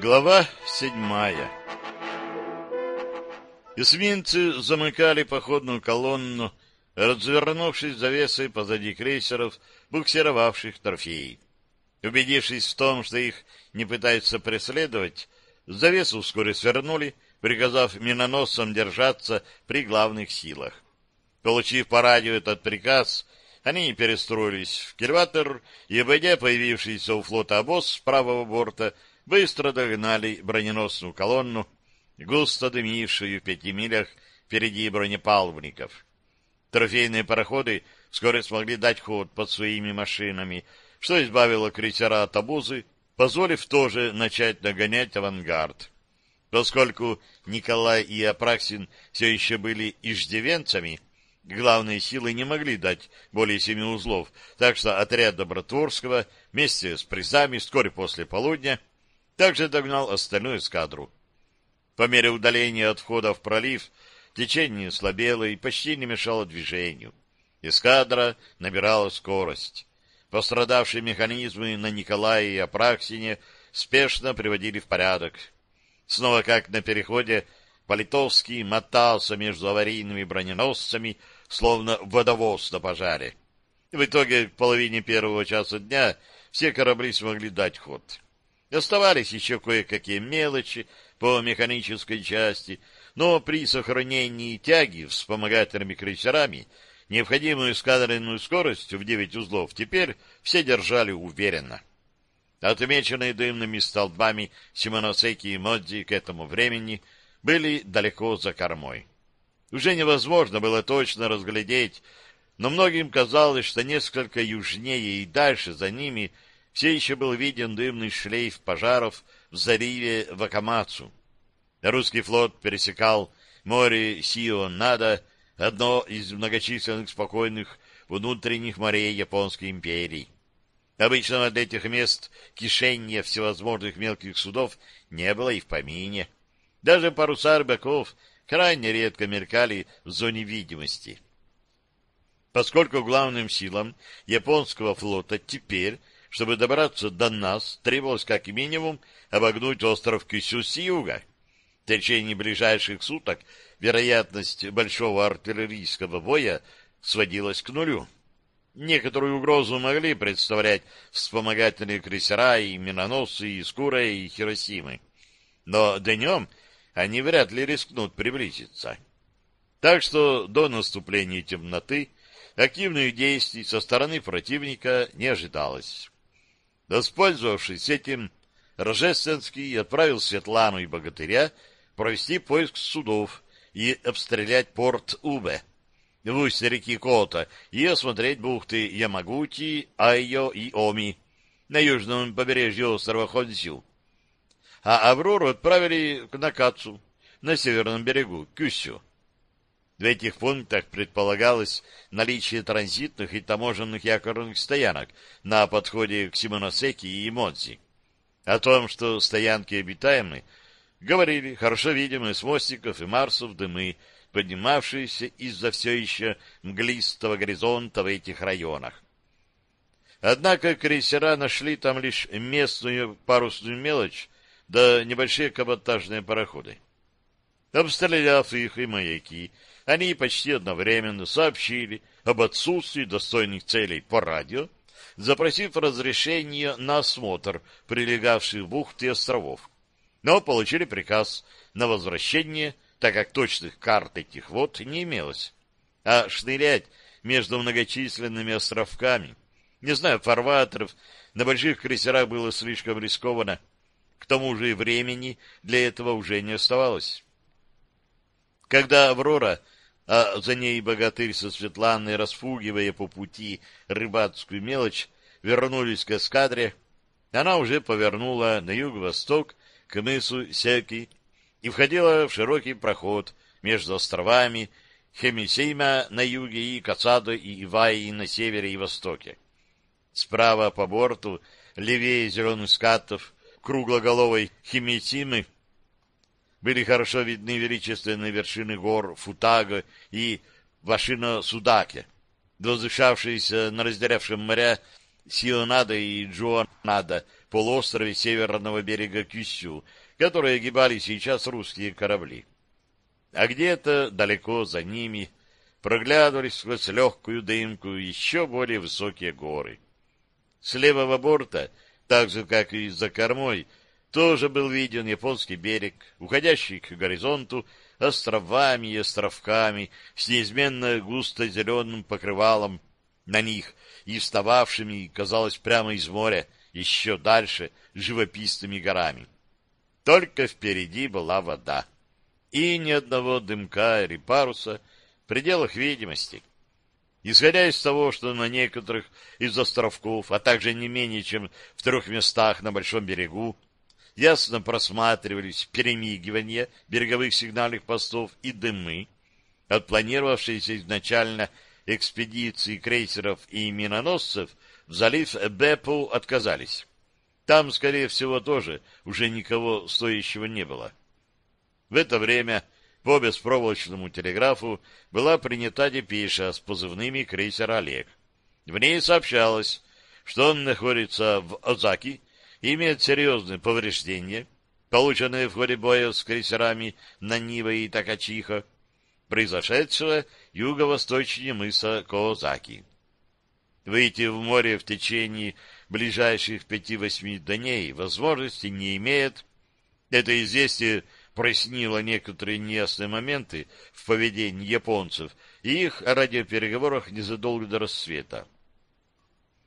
Глава седьмая Эсминцы замыкали походную колонну, развернувшись завесой позади крейсеров, буксировавших торфей. Убедившись в том, что их не пытаются преследовать, завесу вскоре свернули, приказав миноносцам держаться при главных силах. Получив по радио этот приказ, они перестроились в кильватер и, обойдя появившийся у флота обоз с правого борта, быстро догнали броненосную колонну, густо дымившую в пяти милях впереди бронепалубников. Трофейные пароходы вскоре смогли дать ход под своими машинами, что избавило крейсера от обузы, позволив тоже начать нагонять авангард. Поскольку Николай и Апраксин все еще были иждивенцами, главные силы не могли дать более семи узлов, так что отряд Добротворского вместе с призами вскоре после полудня также догнал остальную эскадру. По мере удаления от входа в пролив течение слабело и почти не мешало движению. Эскадра набирала скорость. Пострадавшие механизмы на Николае и Апраксине спешно приводили в порядок. Снова как на переходе, Политовский мотался между аварийными броненосцами, словно водовоз на пожаре. В итоге к половине первого часа дня все корабли смогли дать ход. Оставались еще кое-какие мелочи по механической части, но при сохранении тяги вспомогательными крейсерами необходимую эскадренную скорость в 9 узлов теперь все держали уверенно. Отмеченные дымными столбами Симоносеки и Модзи к этому времени были далеко за кормой. Уже невозможно было точно разглядеть, но многим казалось, что несколько южнее и дальше за ними все еще был виден дымный шлейф пожаров в заливе Вакамацу. Русский флот пересекал море Сио-Нада, одно из многочисленных спокойных внутренних морей Японской империи. Обычно для этих мест кишения всевозможных мелких судов не было и в помине. Даже паруса рыбаков крайне редко мелькали в зоне видимости. Поскольку главным силам японского флота теперь, чтобы добраться до нас, требовалось как минимум обогнуть остров Кюсю с юга. В течение ближайших суток вероятность большого артиллерийского боя сводилась к нулю. Некоторую угрозу могли представлять вспомогательные крейсера и миноносцы из Кура и Хиросимы. Но днем они вряд ли рискнут приблизиться. Так что до наступления темноты активных действий со стороны противника не ожидалось. Воспользовавшись этим, Рожественский отправил Светлану и Богатыря провести поиск судов и обстрелять порт Убе в устье реки Кота и осмотреть бухты Ямагути, Айо и Оми на южном побережье острова Хонсю. А Аврору отправили к Накацу на северном берегу, Кюсю. В этих пунктах предполагалось наличие транзитных и таможенных якорных стоянок на подходе к Симоносеки и Модзи. О том, что стоянки обитаемы, говорили хорошо видимые с мостиков и марсов дымы, поднимавшиеся из-за все еще мглистого горизонта в этих районах. Однако крейсера нашли там лишь местную парусную мелочь да небольшие каботажные пароходы. Обстреляв их и маяки, они почти одновременно сообщили об отсутствии достойных целей по радио, запросив разрешение на осмотр прилегавших бухт и островов. Но получили приказ на возвращение так как точных карт этих вод не имелось. А шнырять между многочисленными островками, не знаю, фарватеров, на больших крейсерах было слишком рискованно. К тому же и времени для этого уже не оставалось. Когда «Аврора», а за ней богатырь со Светланой, распугивая по пути рыбацкую мелочь, вернулись к эскадре, она уже повернула на юго-восток к мысу Секи и входила в широкий проход между островами Хемисейма на юге и Кацадо и Иваи на севере и востоке. Справа по борту, левее зеленых скатов, круглоголовой Химисимы, были хорошо видны величественные вершины гор Футага и Вашино-Судаке, возвышавшиеся на разделявшем моря Сионада и Джуан надо полуострове северного берега Кюсю, которые огибали сейчас русские корабли. А где-то далеко за ними проглядывались сквозь легкую дымку еще более высокие горы. С левого борта, так же, как и за кормой, тоже был виден японский берег, уходящий к горизонту островами и островками с неизменно густо-зеленым покрывалом на них и встававшими, казалось, прямо из моря, еще дальше, живописными горами. Только впереди была вода. И ни одного дымка или паруса в пределах видимости. Исходя из того, что на некоторых из островков, а также не менее чем в трех местах на Большом берегу, ясно просматривались перемигивания береговых сигнальных постов и дымы от планировавшейся изначально экспедиции крейсеров и миноносцев в залив Бепу отказались. Там, скорее всего, тоже уже никого стоящего не было. В это время по беспроволочному телеграфу была принята депеша с позывными крейсера «Олег». В ней сообщалось, что он находится в Озаки имеет серьезные повреждения, полученные в ходе боя с крейсерами Нанива и Такачиха, произошедшего юго-восточнее мыса Коозаки. Выйти в море в течение ближайших пяти-восьми дней возможности не имеет. Это известие прояснило некоторые неясные моменты в поведении японцев и их радиопереговорах незадолго до рассвета.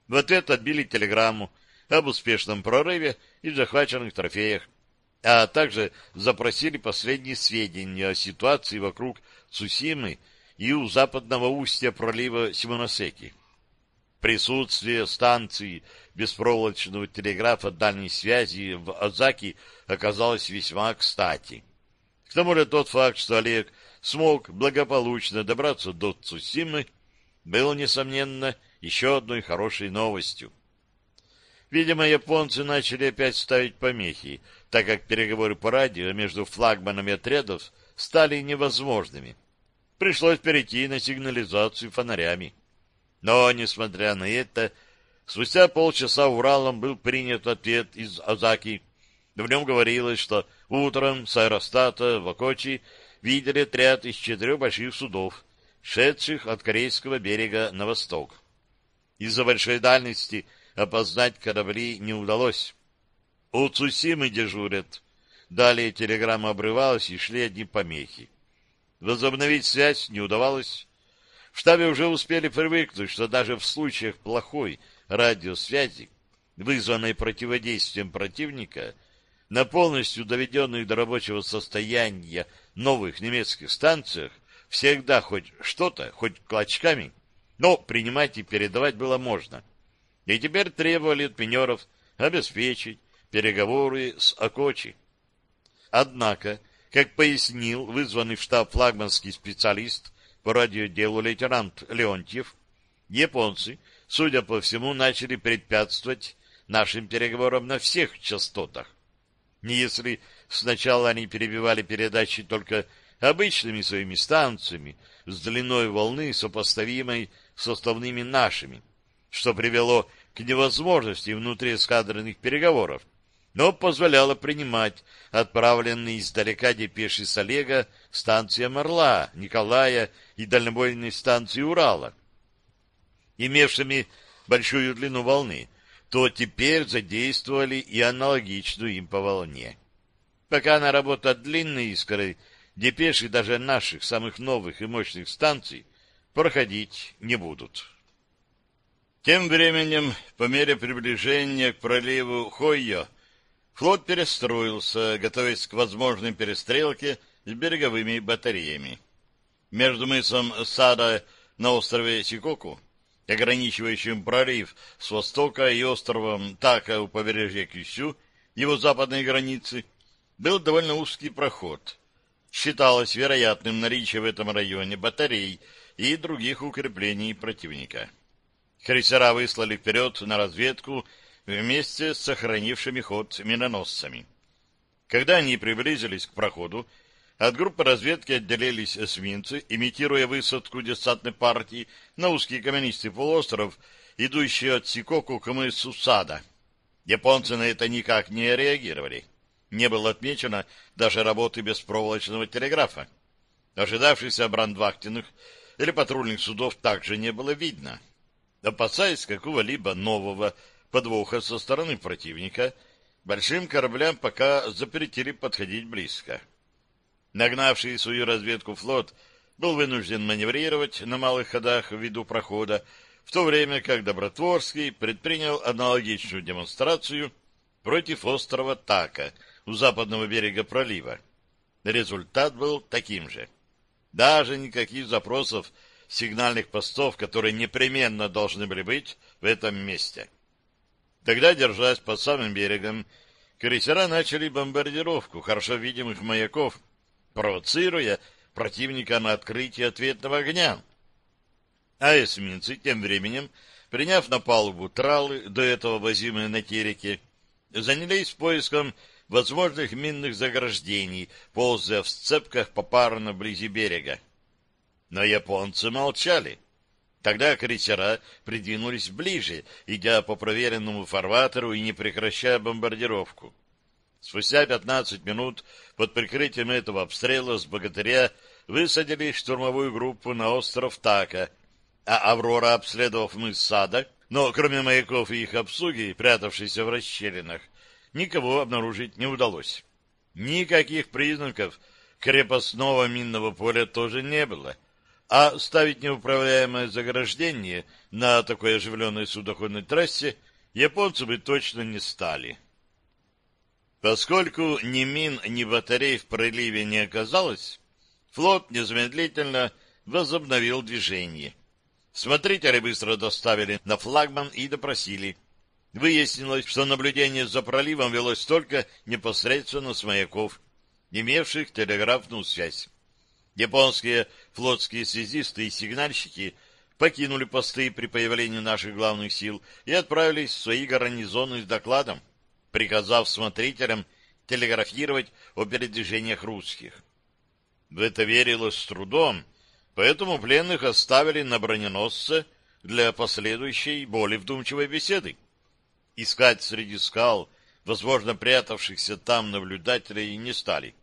В ответ отбили телеграмму об успешном прорыве и захваченных трофеях, а также запросили последние сведения о ситуации вокруг Цусимы и у западного устья пролива Симоносеки. Присутствие станции беспроволочного телеграфа дальней связи в Азаки оказалось весьма кстати. К тому же тот факт, что Олег смог благополучно добраться до Цусимы, был, несомненно, еще одной хорошей новостью. Видимо, японцы начали опять ставить помехи, так как переговоры по радио между флагманами отрядов стали невозможными. Пришлось перейти на сигнализацию фонарями. Но, несмотря на это, спустя полчаса Уралом был принят ответ из Азаки. В нем говорилось, что утром с аэростата в Окочи видели отряд из четырех больших судов, шедших от корейского берега на восток. Из-за большой дальности опознать корабли не удалось. У Цусимы дежурят. Далее телеграмма обрывалась, и шли одни помехи. Возобновить связь не удавалось. В штабе уже успели привыкнуть, что даже в случаях плохой радиосвязи, вызванной противодействием противника, на полностью доведенных до рабочего состояния новых немецких станциях всегда хоть что-то, хоть клочками, но принимать и передавать было можно и теперь требовали от минеров обеспечить переговоры с Окочи. Однако, как пояснил вызванный в штаб флагманский специалист по радиоделу лейтенант Леонтьев, японцы, судя по всему, начали препятствовать нашим переговорам на всех частотах. Если сначала они перебивали передачи только обычными своими станциями с длиной волны, сопоставимой с основными нашими, что привело к невозможности внутриэскадренных переговоров, но позволяло принимать отправленные издалека депеши с Олега станция Орла, Николая и дальнобойной станции Урала, имевшими большую длину волны, то теперь задействовали и аналогичную им по волне. Пока она работает длинной искрой, депеши даже наших самых новых и мощных станций проходить не будут. Тем временем, по мере приближения к проливу Хойо, флот перестроился, готовясь к возможной перестрелке с береговыми батареями. Между мысом Сада на острове Сикоку, ограничивающим пролив с востока, и островом Така у побережья Кюсю, его западной границы, был довольно узкий проход. Считалось вероятным наличие в этом районе батарей и других укреплений противника. Крейсера выслали вперед на разведку вместе с сохранившими ход миноносцами. Когда они приблизились к проходу, от группы разведки отделились эсминцы, имитируя высадку десантной партии на узкий каменистый полуостров, идущий от Сикоку к мысу Сада. Японцы на это никак не реагировали. Не было отмечено даже работы беспроволочного телеграфа. Ожидавшихся брандвахтенных или патрульных судов также не было видно. Опасаясь какого-либо нового подвоха со стороны противника, большим кораблям пока запретили подходить близко. Нагнавший свою разведку флот был вынужден маневрировать на малых ходах в виду прохода, в то время как Добротворский предпринял аналогичную демонстрацию против острова Така у западного берега пролива. Результат был таким же. Даже никаких запросов сигнальных постов, которые непременно должны были быть в этом месте. Тогда, держась под самым берегом, крейсера начали бомбардировку хорошо видимых маяков, провоцируя противника на открытие ответного огня. А эсминцы тем временем, приняв на палубу тралы, до этого возимые на тереке, занялись поиском возможных минных заграждений, ползая в сцепках попарно вблизи берега. Но японцы молчали. Тогда крейсера придвинулись ближе, идя по проверенному фарватеру и не прекращая бомбардировку. Спустя пятнадцать минут под прикрытием этого обстрела с богатыря высадили штурмовую группу на остров Така, а «Аврора», обследовав мыс Сада, но кроме маяков и их обслуги, прятавшейся в расщелинах, никого обнаружить не удалось. Никаких признаков крепостного минного поля тоже не было — а ставить неуправляемое заграждение на такой оживленной судоходной трассе японцы бы точно не стали. Поскольку ни мин, ни батарей в проливе не оказалось, флот незамедлительно возобновил движение. Смотрители быстро доставили на флагман и допросили. Выяснилось, что наблюдение за проливом велось только непосредственно с маяков, имевших телеграфную связь. Японские флотские связисты и сигнальщики покинули посты при появлении наших главных сил и отправились в свои гарнизоны с докладом, приказав смотрителям телеграфировать о передвижениях русских. В это верилось с трудом, поэтому пленных оставили на броненосце для последующей более вдумчивой беседы. Искать среди скал, возможно, прятавшихся там наблюдателей, не стали.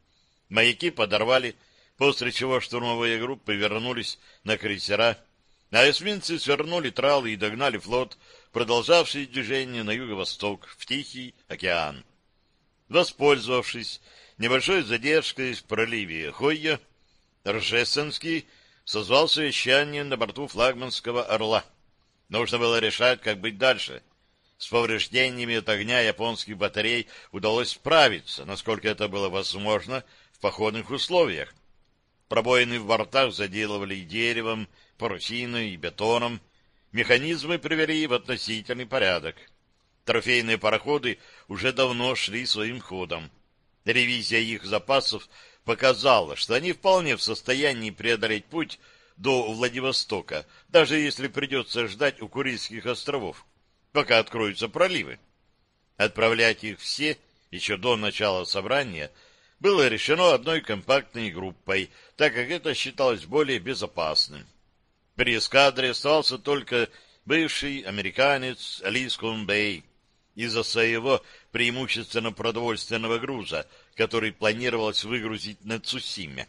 Маяки подорвали после чего штурмовые группы вернулись на крейсера, а эсминцы свернули тралы и догнали флот, продолжавший движение на юго-восток, в Тихий океан. Воспользовавшись небольшой задержкой в проливе Хойя, Ржесенский созвал совещание на борту флагманского «Орла». Нужно было решать, как быть дальше. С повреждениями от огня японских батарей удалось справиться, насколько это было возможно, в походных условиях. Пробоины в бортах заделывали деревом, парусиной и бетоном. Механизмы привели в относительный порядок. Трофейные пароходы уже давно шли своим ходом. Ревизия их запасов показала, что они вполне в состоянии преодолеть путь до Владивостока, даже если придется ждать у Курильских островов, пока откроются проливы. Отправлять их все еще до начала собрания – было решено одной компактной группой, так как это считалось более безопасным. При эскадре оставался только бывший американец Алискун Бэй из-за своего преимущественно продовольственного груза, который планировалось выгрузить на Цусиме.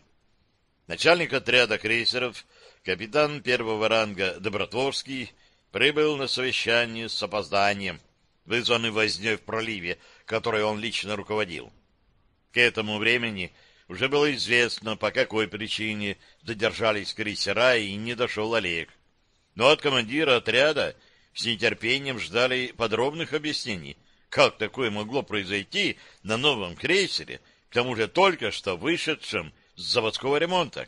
Начальник отряда крейсеров, капитан первого ранга Добротворский, прибыл на совещание с опозданием, вызванный возней в проливе, которой он лично руководил. К этому времени уже было известно, по какой причине задержались крейсера и не дошел Олег. Но от командира отряда с нетерпением ждали подробных объяснений, как такое могло произойти на новом крейсере, к тому же только что вышедшем с заводского ремонта.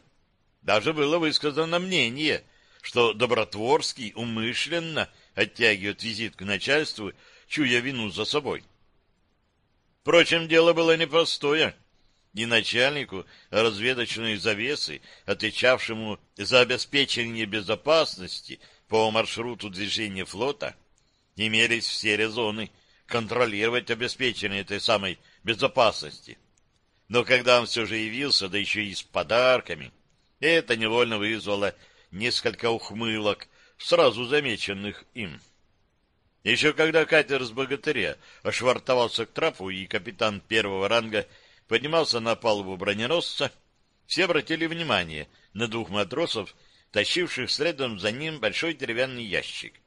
Даже было высказано мнение, что Добротворский умышленно оттягивает визит к начальству, чуя вину за собой. Впрочем, дело было непростое. И начальнику разведочной завесы, отвечавшему за обеспечение безопасности по маршруту движения флота, имелись все резоны контролировать обеспечение этой самой безопасности. Но когда он все же явился, да еще и с подарками, это невольно вызвало несколько ухмылок, сразу замеченных им. Еще когда катер с богатыря ошвартовался к трапу, и капитан первого ранга поднимался на палубу броненосца, все обратили внимание на двух матросов, тащивших следом за ним большой деревянный ящик.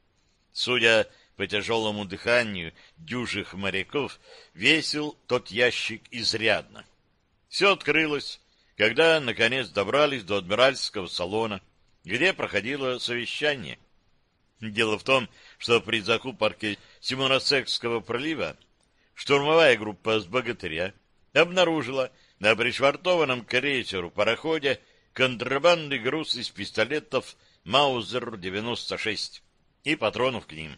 Судя по тяжелому дыханию дюжих моряков, весил тот ящик изрядно. Все открылось, когда, наконец, добрались до адмиральского салона, где проходило совещание. Дело в том, что при закупорке Симоносекского пролива штурмовая группа с «Богатыря» обнаружила на пришвартованном крейсеру пароходе контрабандный груз из пистолетов «Маузер-96» и патронов к ним.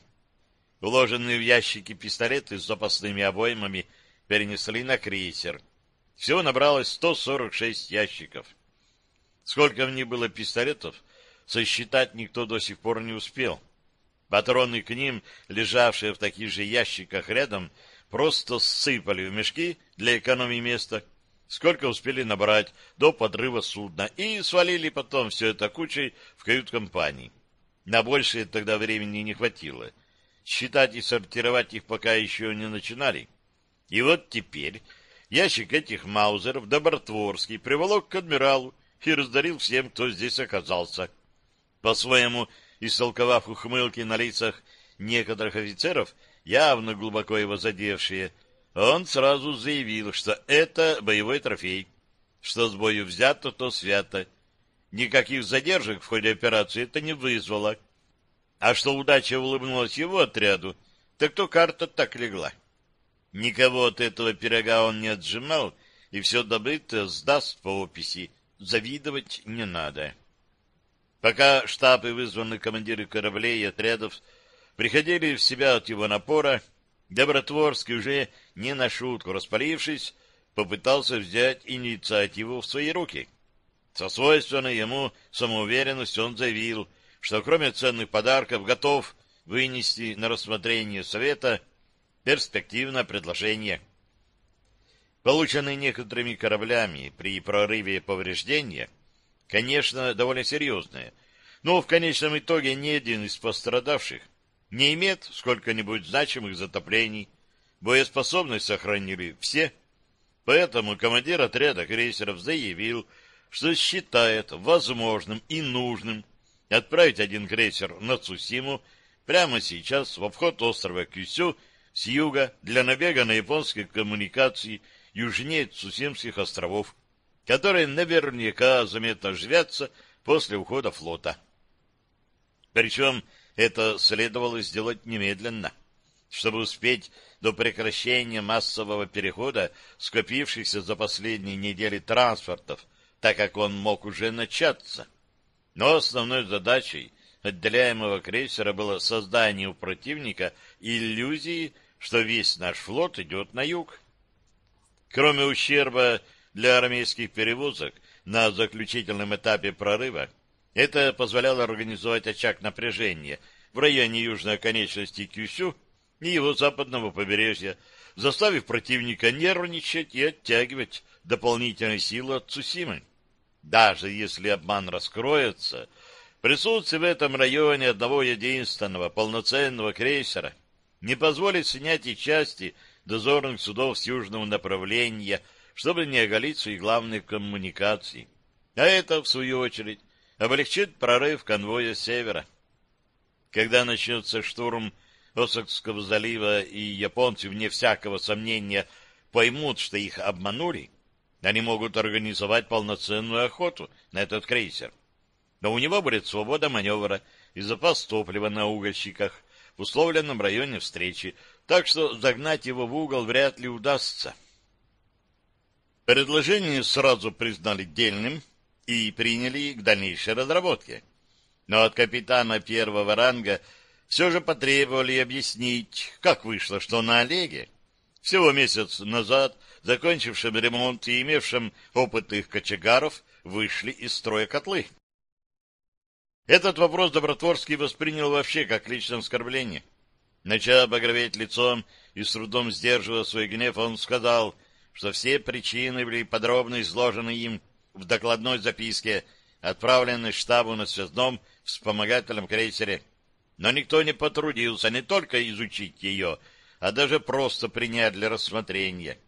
Уложенные в ящики пистолеты с запасными обоймами перенесли на крейсер. Всего набралось 146 ящиков. Сколько в них было пистолетов, сосчитать никто до сих пор не успел. Патроны к ним, лежавшие в таких же ящиках рядом, просто сыпали в мешки для экономии места, сколько успели набрать до подрыва судна, и свалили потом все это кучей в кают-компании. На большее тогда времени не хватило. Считать и сортировать их пока еще не начинали. И вот теперь ящик этих маузеров Добротворский приволок к адмиралу и раздарил всем, кто здесь оказался. По-своему, истолковав ухмылки на лицах некоторых офицеров, явно глубоко его задевшие, он сразу заявил, что это боевой трофей, что с бою взято, то свято. Никаких задержек в ходе операции это не вызвало. А что удача улыбнулась его отряду, так то карта так легла. Никого от этого пирога он не отжимал, и все добытое сдаст по описи. Завидовать не надо. Пока штаб и вызванные командиры кораблей и отрядов приходили в себя от его напора, Добротворский уже не на шутку распалившись, попытался взять инициативу в свои руки. Со свойственной ему самоуверенностью он заявил, что кроме ценных подарков готов вынести на рассмотрение Совета перспективное предложение. Полученные некоторыми кораблями при прорыве повреждения, конечно, довольно серьезные, но в конечном итоге ни один из пострадавших не имеет сколько-нибудь значимых затоплений, боеспособность сохранили все, поэтому командир отряда крейсеров заявил, что считает возможным и нужным отправить один крейсер на Цусиму прямо сейчас в обход острова Кюсю с юга для набега на японские коммуникации южнее Цусимских островов, которые наверняка заметно оживятся после ухода флота. Причем это следовало сделать немедленно, чтобы успеть до прекращения массового перехода скопившихся за последние недели транспортов, так как он мог уже начаться. Но основной задачей отделяемого крейсера было создание у противника иллюзии что весь наш флот идет на юг. Кроме ущерба для армейских перевозок на заключительном этапе прорыва, это позволяло организовать очаг напряжения в районе южной оконечности Кюсю и его западного побережья, заставив противника нервничать и оттягивать дополнительные силы от Цусимы. Даже если обман раскроется, присутствие в этом районе одного единственного полноценного крейсера — не позволит снять и части дозорных судов с южного направления, чтобы не оголить свои главные коммуникации. А это, в свою очередь, облегчит прорыв конвоя с севера. Когда начнется штурм Осокского залива, и японцы, вне всякого сомнения, поймут, что их обманули, они могут организовать полноценную охоту на этот крейсер. Но у него будет свобода маневра и запас топлива на угольщиках, в условленном районе встречи, так что загнать его в угол вряд ли удастся. Предложение сразу признали дельным и приняли к дальнейшей разработке. Но от капитана первого ранга все же потребовали объяснить, как вышло, что на Олеге, всего месяц назад, закончившем ремонт и имевшем опытных кочегаров, вышли из строя котлы. Этот вопрос Добротворский воспринял вообще как личное оскорбление. Начав багроветь лицом и с трудом сдерживая свой гнев, он сказал, что все причины были подробно изложены им в докладной записке, отправленной штабу на связном вспомогательном крейсере. но никто не потрудился не только изучить ее, а даже просто принять для рассмотрения.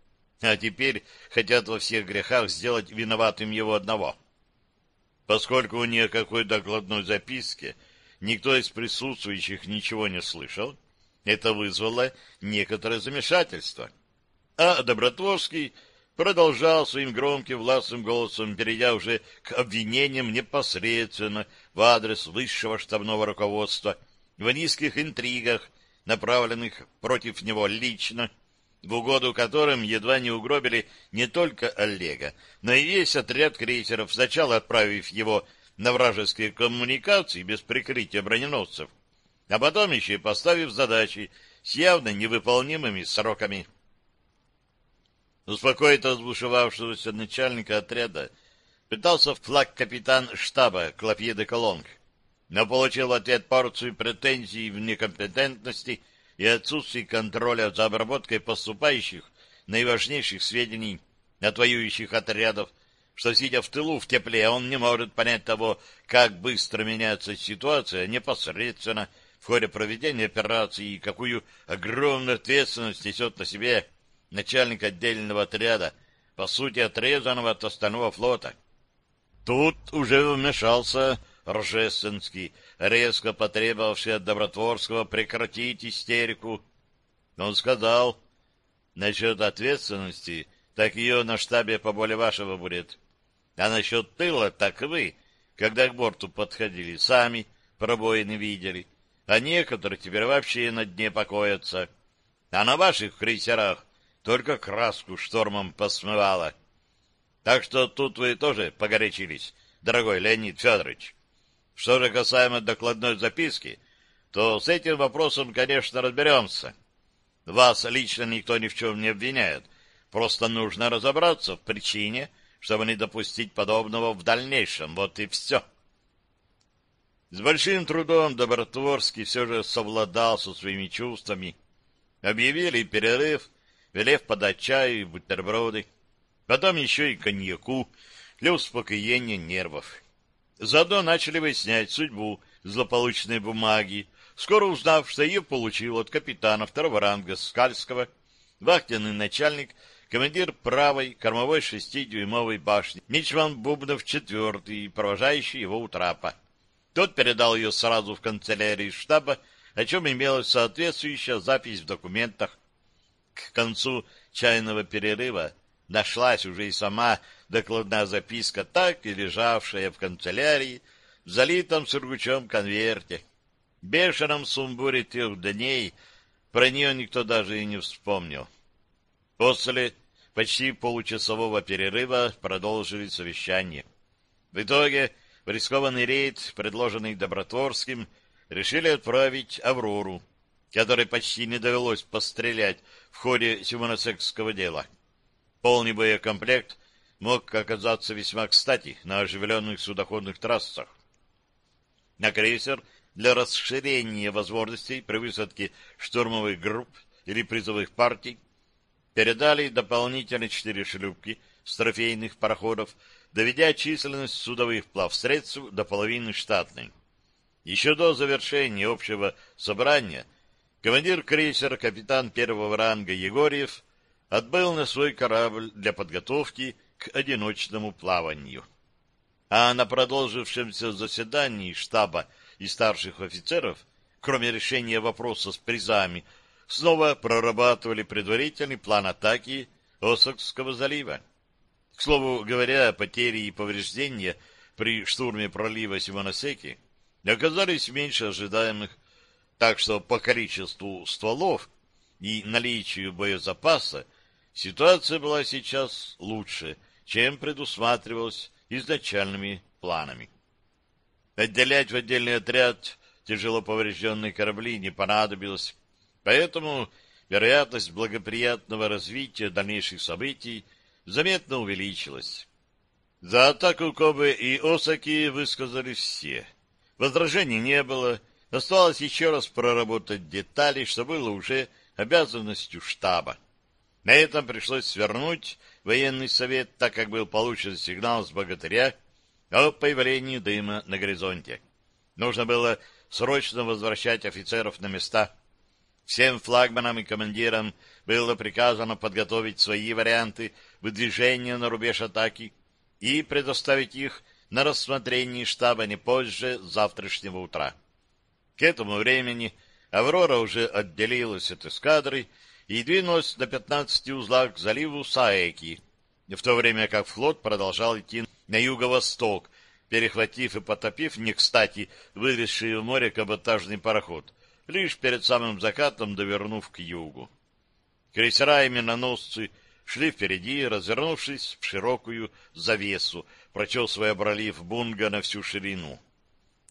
А теперь хотят во всех грехах сделать виноватым его одного. Поскольку ни о какой докладной записке никто из присутствующих ничего не слышал, это вызвало некоторое замешательство. А Добротворский продолжал своим громким властным голосом, перейдя уже к обвинениям непосредственно в адрес высшего штабного руководства в низких интригах, направленных против него лично, в угоду которым едва не угробили не только Олега, но и весь отряд крейсеров, сначала отправив его на вражеские коммуникации без прикрытия броненосцев, а потом еще и поставив задачи с явно невыполнимыми сроками. Успокоить разбушевавшегося начальника отряда. Пытался флаг-капитан штаба Клопье де Колонг, но получил ответ порцию претензий в некомпетентности и отсутствии контроля за обработкой поступающих наиважнейших сведений от воюющих отрядов, что, сидя в тылу в тепле, он не может понять того, как быстро меняется ситуация непосредственно в ходе проведения операции и какую огромную ответственность несет на себе начальник отдельного отряда, по сути отрезанного от остального флота. Тут уже вмешался Рожественский, резко потребовавший от Добротворского прекратить истерику. Он сказал, насчет ответственности, так ее на штабе поболе вашего будет. А насчет тыла, так вы, когда к борту подходили, сами пробоины видели, а некоторые теперь вообще на дне покоятся. А на ваших крейсерах только краску штормом посмывало. Так что тут вы тоже погорячились, дорогой Леонид Федорович. Что же касаемо докладной записки, то с этим вопросом, конечно, разберемся. Вас лично никто ни в чем не обвиняет. Просто нужно разобраться в причине, чтобы не допустить подобного в дальнейшем. Вот и все. С большим трудом Добротворский все же совладал со своими чувствами. Объявили перерыв, велев подать чаю и бутерброды, потом еще и коньяку для успокоения нервов. Заодно начали выяснять судьбу злополучной бумаги, скоро узнав, что ее получил от капитана второго ранга Скальского, вахтенный начальник, командир правой кормовой шестидюймовой башни, Мичман Бубнов четвертый, провожающий его у трапа. Тот передал ее сразу в канцелярию штаба, о чем имелась соответствующая запись в документах к концу чайного перерыва нашлась уже и сама докладная записка, так и лежавшая в канцелярии, в залитом сургучом конверте. В сумбуре трех дней про нее никто даже и не вспомнил. После почти получасового перерыва продолжили совещание. В итоге в рискованный рейд, предложенный Добротворским, решили отправить «Аврору», которой почти не довелось пострелять в ходе симоносекского дела. Полный боекомплект мог оказаться весьма кстати на оживленных судоходных трассах. На крейсер для расширения возможностей при высадке штурмовых групп или призовых партий передали дополнительные четыре шлюпки с трофейных пароходов, доведя численность судовых плавсредств до половины штатной. Еще до завершения общего собрания – командир крейсера капитан первого ранга Егорьев отбыл на свой корабль для подготовки к одиночному плаванию. А на продолжившемся заседании штаба и старших офицеров, кроме решения вопроса с призами, снова прорабатывали предварительный план атаки Осокского залива. К слову говоря, потери и повреждения при штурме пролива Симоносеки оказались меньше ожидаемых, так что по количеству стволов и наличию боезапаса ситуация была сейчас лучше, чем предусматривалось изначальными планами. Отделять в отдельный отряд тяжело поврежденные корабли не понадобилось, поэтому вероятность благоприятного развития дальнейших событий заметно увеличилась. За атаку Кобе и Осаки высказали все. Возражений не было, Осталось еще раз проработать детали, что было уже обязанностью штаба. На этом пришлось свернуть военный совет, так как был получен сигнал с богатыря о появлении дыма на горизонте. Нужно было срочно возвращать офицеров на места. Всем флагманам и командирам было приказано подготовить свои варианты выдвижения на рубеж атаки и предоставить их на рассмотрение штаба не позже завтрашнего утра. К этому времени «Аврора» уже отделилась от эскадры и двинулась на 15 узлах к заливу Саеки, в то время как флот продолжал идти на юго-восток, перехватив и потопив не кстати вылезший в море каботажный пароход, лишь перед самым закатом довернув к югу. Крейсера и миноносцы шли впереди, развернувшись в широкую завесу, прочесывая пролив Бунга на всю ширину.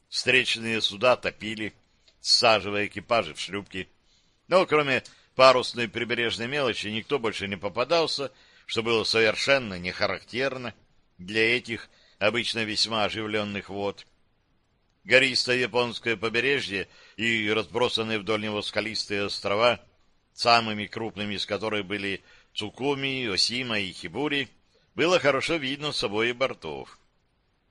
Встречные суда топили, саживая экипажи в шлюпки. Но кроме парусной прибрежной мелочи никто больше не попадался, что было совершенно не характерно для этих обычно весьма оживленных вод. Гористое японское побережье и разбросанные вдоль него скалистые острова, самыми крупными из которых были Цукуми, Осима и Хибури, было хорошо видно с обоих бортов.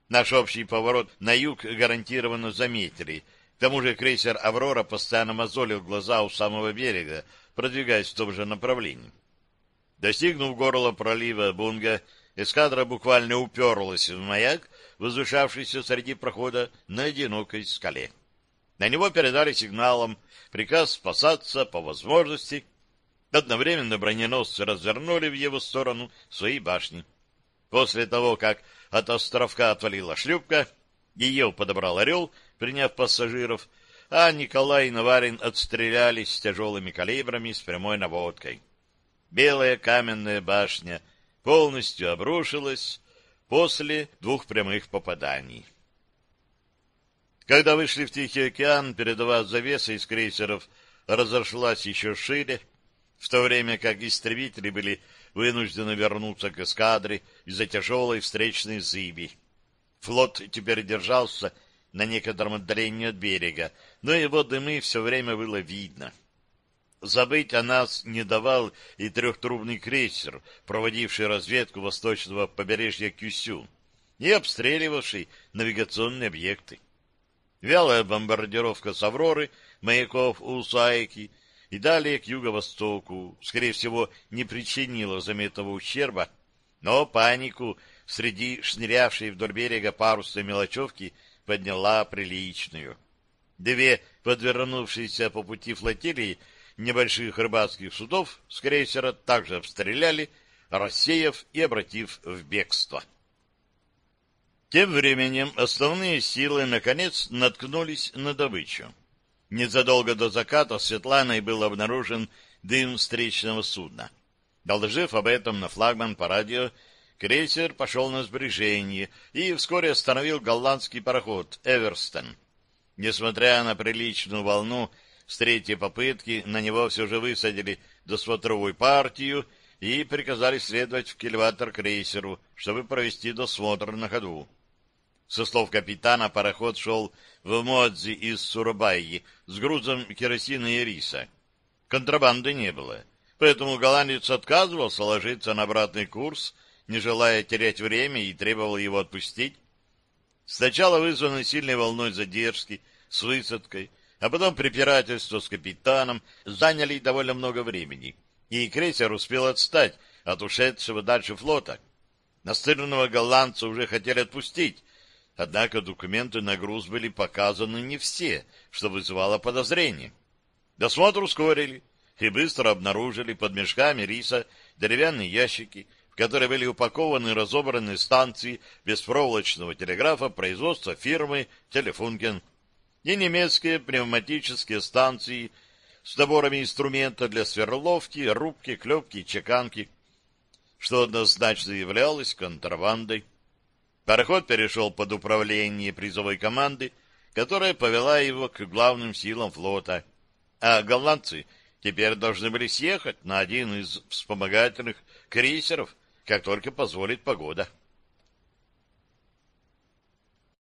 Наш общий поворот на юг гарантированно заметили. К тому же крейсер «Аврора» постоянно мозолил глаза у самого берега, продвигаясь в том же направлении. Достигнув горла пролива Бунга, эскадра буквально уперлась в маяк, возвышавшийся среди прохода на одинокой скале. На него передали сигналом приказ спасаться по возможности. Одновременно броненосцы развернули в его сторону свои башни. После того, как от островка отвалила шлюпка, ее подобрал «Орел», приняв пассажиров, а Николай и Наварин отстрелялись с тяжелыми калибрами с прямой наводкой. Белая каменная башня полностью обрушилась после двух прямых попаданий. Когда вышли в Тихий океан, передовая завеса из крейсеров разошлась еще шире, в то время как истребители были вынуждены вернуться к эскадре из-за тяжелой встречной зыби. Флот теперь держался на некотором отдалении от берега, но его дымы все время было видно. Забыть о нас не давал и трехтрубный крейсер, проводивший разведку восточного побережья Кюсю и обстреливавший навигационные объекты. Вялая бомбардировка с «Авроры», маяков у Саики и далее к юго-востоку, скорее всего, не причинила заметного ущерба, но панику среди шнырявшей вдоль берега парусной мелочевки подняла приличную. Две подвернувшиеся по пути флотилии небольших рыбацких судов с крейсера также обстреляли, рассеяв и обратив в бегство. Тем временем основные силы наконец наткнулись на добычу. Незадолго до заката Светланой был обнаружен дым встречного судна. Доложив об этом на флагман по радио, крейсер пошел на сближение и вскоре остановил голландский пароход «Эверстон». Несмотря на приличную волну, с третьей попытки на него все же высадили досмотровую партию и приказали следовать в кильватор крейсеру, чтобы провести досмотр на ходу. Со слов капитана, пароход шел в Модзи из Сурабайи с грузом керосина и риса. Контрабанды не было, поэтому голландец отказывался ложиться на обратный курс, не желая терять время и требовал его отпустить. Сначала вызваны сильной волной задержки с высадкой, а потом препирательство с капитаном заняли довольно много времени, и крейсер успел отстать от ушедшего дальше флота. Настырного голландца уже хотели отпустить, Однако документы на груз были показаны не все, что вызывало подозрение. Досмотр ускорили и быстро обнаружили под мешками риса деревянные ящики, которые были упакованы разобранные станции беспроволочного телеграфа производства фирмы «Телефунген» и немецкие пневматические станции с наборами инструмента для сверловки, рубки, клепки и чеканки, что однозначно являлось контрабандой. Пароход перешел под управление призовой команды, которая повела его к главным силам флота. А голландцы теперь должны были съехать на один из вспомогательных крейсеров, как только позволит погода.